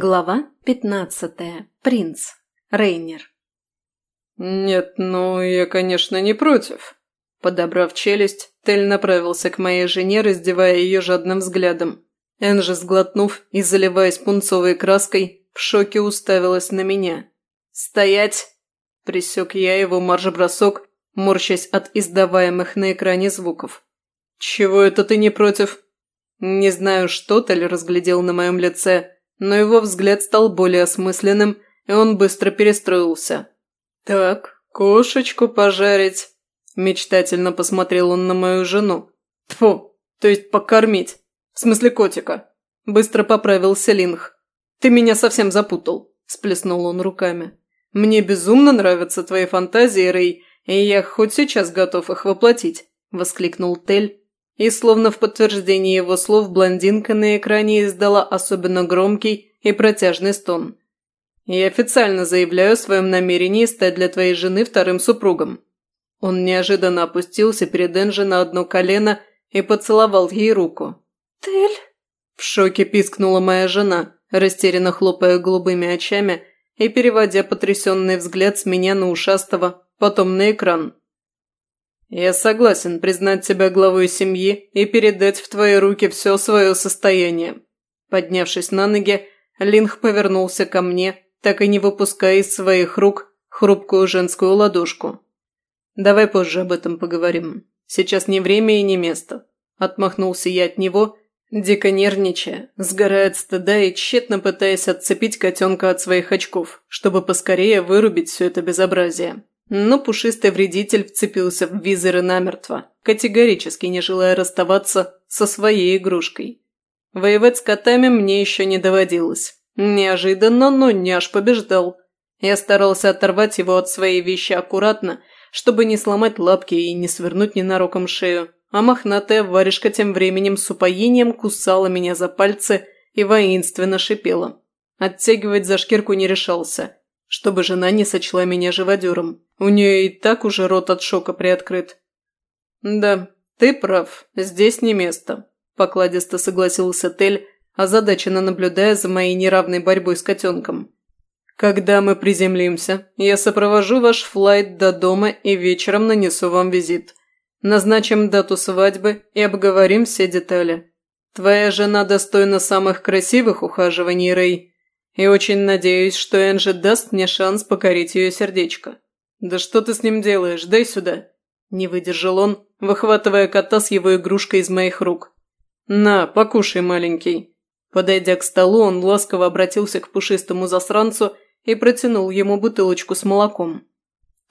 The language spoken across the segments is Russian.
Глава пятнадцатая. Принц. Рейнер. «Нет, ну, я, конечно, не против». Подобрав челюсть, Тель направился к моей жене, раздевая ее жадным взглядом. Энжи, сглотнув и заливаясь пунцовой краской, в шоке уставилась на меня. «Стоять!» – присек я его марш-бросок, морщась от издаваемых на экране звуков. «Чего это ты не против?» Не знаю, что Тель разглядел на моем лице, но его взгляд стал более осмысленным, и он быстро перестроился. «Так, кошечку пожарить», – мечтательно посмотрел он на мою жену. «Тьфу, то есть покормить. В смысле котика». Быстро поправился Линх. «Ты меня совсем запутал», – сплеснул он руками. «Мне безумно нравятся твои фантазии, Рэй, и я хоть сейчас готов их воплотить», – воскликнул Тель, и словно в подтверждение его слов блондинка на экране издала особенно громкий и протяжный стон. «Я официально заявляю о своем намерении стать для твоей жены вторым супругом». Он неожиданно опустился перед Энджи на одно колено и поцеловал ей руку. «Тель?» В шоке пискнула моя жена, растерянно хлопая голубыми очами и переводя потрясенный взгляд с меня на ушастого, потом на экран. «Я согласен признать тебя главой семьи и передать в твои руки все свое состояние». Поднявшись на ноги, Линх повернулся ко мне, так и не выпуская из своих рук хрупкую женскую ладошку. «Давай позже об этом поговорим. Сейчас не время и не место». Отмахнулся я от него, дико нервничая, сгорая от стыда и тщетно пытаясь отцепить котенка от своих очков, чтобы поскорее вырубить все это безобразие. Но пушистый вредитель вцепился в визоры намертво, категорически не желая расставаться со своей игрушкой. Воевать с котами мне еще не доводилось. Неожиданно, но няш побеждал. Я старался оторвать его от своей вещи аккуратно, чтобы не сломать лапки и не свернуть ненароком шею, а мохнатая варежка тем временем с упоением кусала меня за пальцы и воинственно шипела. Оттягивать за шкирку не решался, чтобы жена не сочла меня живодером. У нее и так уже рот от шока приоткрыт. «Да, ты прав, здесь не место», – покладисто согласился Тель, озадаченно наблюдая за моей неравной борьбой с котенком. «Когда мы приземлимся, я сопровожу ваш флайт до дома и вечером нанесу вам визит. Назначим дату свадьбы и обговорим все детали. Твоя жена достойна самых красивых ухаживаний, Рэй, и очень надеюсь, что Энджи даст мне шанс покорить ее сердечко. Да что ты с ним делаешь? Дай сюда!» Не выдержал он, выхватывая кота с его игрушкой из моих рук. «На, покушай, маленький!» Подойдя к столу, он ласково обратился к пушистому засранцу и протянул ему бутылочку с молоком.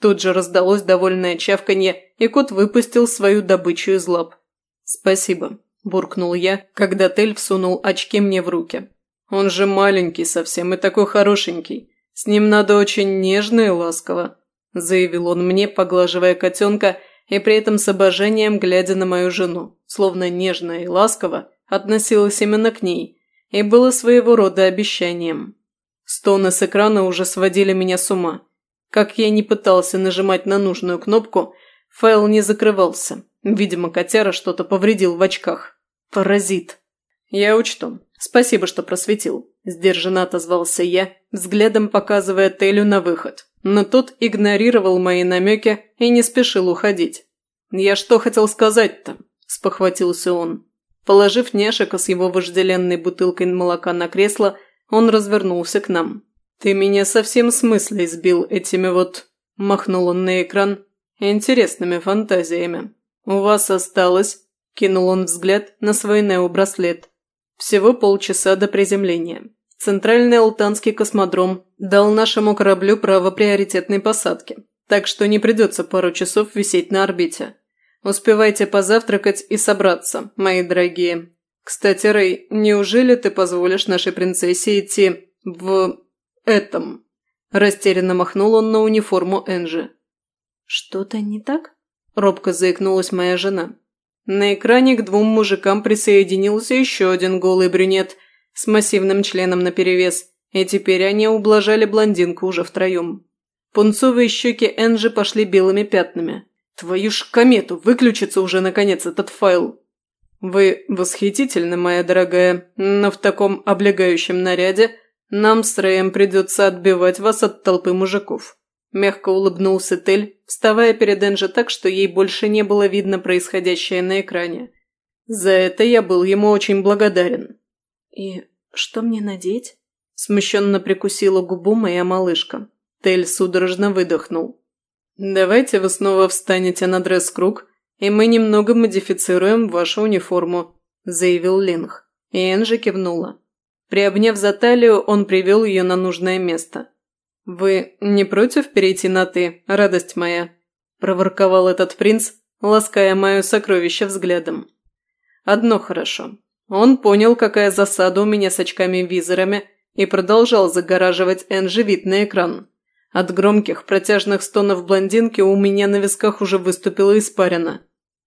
Тут же раздалось довольное чавканье, и кот выпустил свою добычу из лап. «Спасибо», – буркнул я, когда Тель всунул очки мне в руки. Он же маленький совсем и такой хорошенький. С ним надо очень нежно и ласково», – заявил он мне, поглаживая котенка и при этом с обожением глядя на мою жену, словно нежно и ласково относилась именно к ней, и было своего рода обещанием. Стоны с экрана уже сводили меня с ума. Как я не пытался нажимать на нужную кнопку, файл не закрывался. Видимо, котяра что-то повредил в очках. Паразит. Я учту. «Спасибо, что просветил», – сдержанно отозвался я, взглядом показывая Телю на выход. Но тот игнорировал мои намеки и не спешил уходить. «Я что хотел сказать-то?» – спохватился он. Положив Няшика с его вожделенной бутылкой молока на кресло, он развернулся к нам. «Ты меня совсем с мысли сбил этими вот...» – махнул он на экран. «Интересными фантазиями. У вас осталось...» – кинул он взгляд на свой необраслет. Всего полчаса до приземления. Центральный Алтанский космодром дал нашему кораблю право приоритетной посадки, так что не придется пару часов висеть на орбите. Успевайте позавтракать и собраться, мои дорогие. Кстати, Рэй, неужели ты позволишь нашей принцессе идти в... этом?» Растерянно махнул он на униформу Энжи. «Что-то не так?» – робко заикнулась моя жена. На экране к двум мужикам присоединился еще один голый брюнет с массивным членом наперевес, и теперь они ублажали блондинку уже втроем. Пунцовые щеки Энджи пошли белыми пятнами. «Твою ж комету, выключится уже, наконец, этот файл!» «Вы восхитительны, моя дорогая, но в таком облегающем наряде нам с Рэем придется отбивать вас от толпы мужиков». Мягко улыбнулся Тель, вставая перед Энджи так, что ей больше не было видно происходящее на экране. За это я был ему очень благодарен. «И что мне надеть?» Смущенно прикусила губу моя малышка. Тель судорожно выдохнул. «Давайте вы снова встанете на дресс-круг, и мы немного модифицируем вашу униформу», – заявил Линх. И Энджи кивнула. Приобняв за талию, он привел ее на нужное место. «Вы не против перейти на «ты», радость моя?» – проворковал этот принц, лаская мое сокровище взглядом. «Одно хорошо. Он понял, какая засада у меня с очками-визорами, и продолжал загораживать Энджи на экран. От громких, протяжных стонов блондинки у меня на висках уже выступила испарина.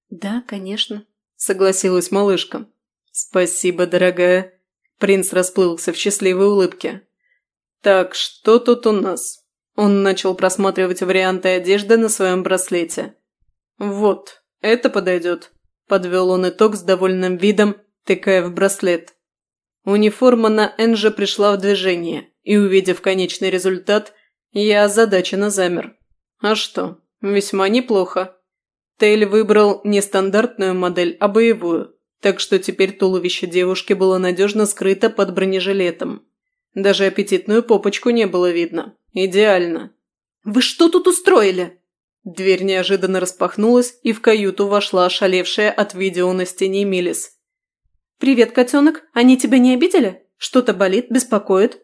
«Да, конечно», – согласилась малышка. «Спасибо, дорогая». Принц расплылся в счастливой улыбке. «Так, что тут у нас?» Он начал просматривать варианты одежды на своем браслете. «Вот, это подойдет», – подвел он итог с довольным видом, тыкая в браслет. Униформа на Энже пришла в движение, и, увидев конечный результат, я озадаченно замер. А что, весьма неплохо. Тейль выбрал не стандартную модель, а боевую, так что теперь туловище девушки было надежно скрыто под бронежилетом. Даже аппетитную попочку не было видно. Идеально. «Вы что тут устроили?» Дверь неожиданно распахнулась, и в каюту вошла ошалевшая от видео на стене Милис. «Привет, котенок. Они тебя не обидели? Что-то болит, беспокоит?»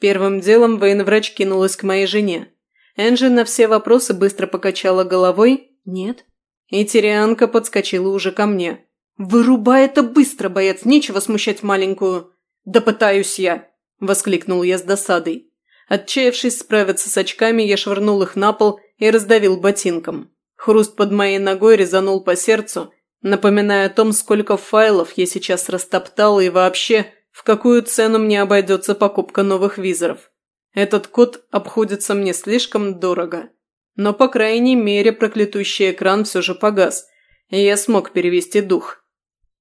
Первым делом военврач кинулась к моей жене. Энджи на все вопросы быстро покачала головой «Нет». И Тирианка подскочила уже ко мне. «Вырубай это быстро, боец, нечего смущать маленькую!» «Да пытаюсь я!» – воскликнул я с досадой. Отчаявшись справиться с очками, я швырнул их на пол и раздавил ботинком. Хруст под моей ногой резанул по сердцу, напоминая о том, сколько файлов я сейчас растоптал и вообще, в какую цену мне обойдется покупка новых визоров. Этот код обходится мне слишком дорого. Но, по крайней мере, проклятущий экран все же погас, и я смог перевести дух.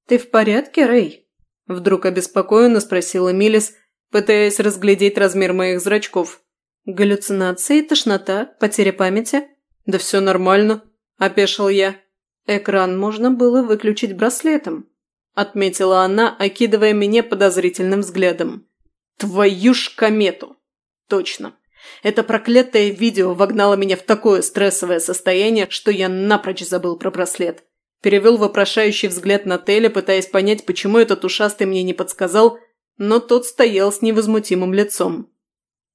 «Ты в порядке, Рэй?» Вдруг обеспокоенно спросила Милис, пытаясь разглядеть размер моих зрачков. «Галлюцинации, тошнота, потеря памяти?» «Да все нормально», – опешил я. «Экран можно было выключить браслетом», – отметила она, окидывая меня подозрительным взглядом. «Твою ж комету!» «Точно. Это проклятое видео вогнало меня в такое стрессовое состояние, что я напрочь забыл про браслет. Перевел вопрошающий взгляд на Теля, пытаясь понять, почему этот ушастый мне не подсказал, но тот стоял с невозмутимым лицом.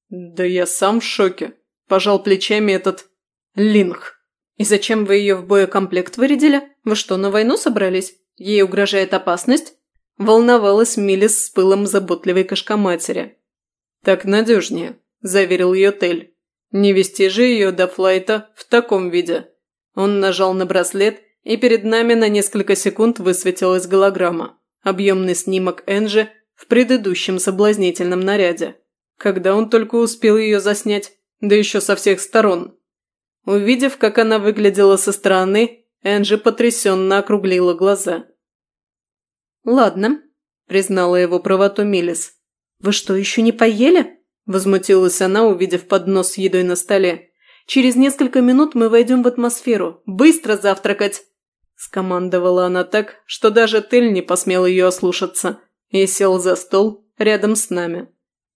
«Да я сам в шоке», – пожал плечами этот Линх. «И зачем вы ее в боекомплект вырядили? Вы что, на войну собрались? Ей угрожает опасность?» Волновалась Милис с пылом заботливой кошкоматери. «Так надежнее», – заверил ее Тель. «Не вести же ее до флайта в таком виде». Он нажал на браслет, и перед нами на несколько секунд высветилась голограмма. Объемный снимок Энджи в предыдущем соблазнительном наряде. Когда он только успел ее заснять, да еще со всех сторон. Увидев, как она выглядела со стороны, Энджи потрясенно округлила глаза. «Ладно», – признала его правоту Милис. «Вы что, еще не поели?» – возмутилась она, увидев поднос с едой на столе. «Через несколько минут мы войдем в атмосферу. Быстро завтракать!» Скомандовала она так, что даже Тель не посмел ее ослушаться, и сел за стол рядом с нами.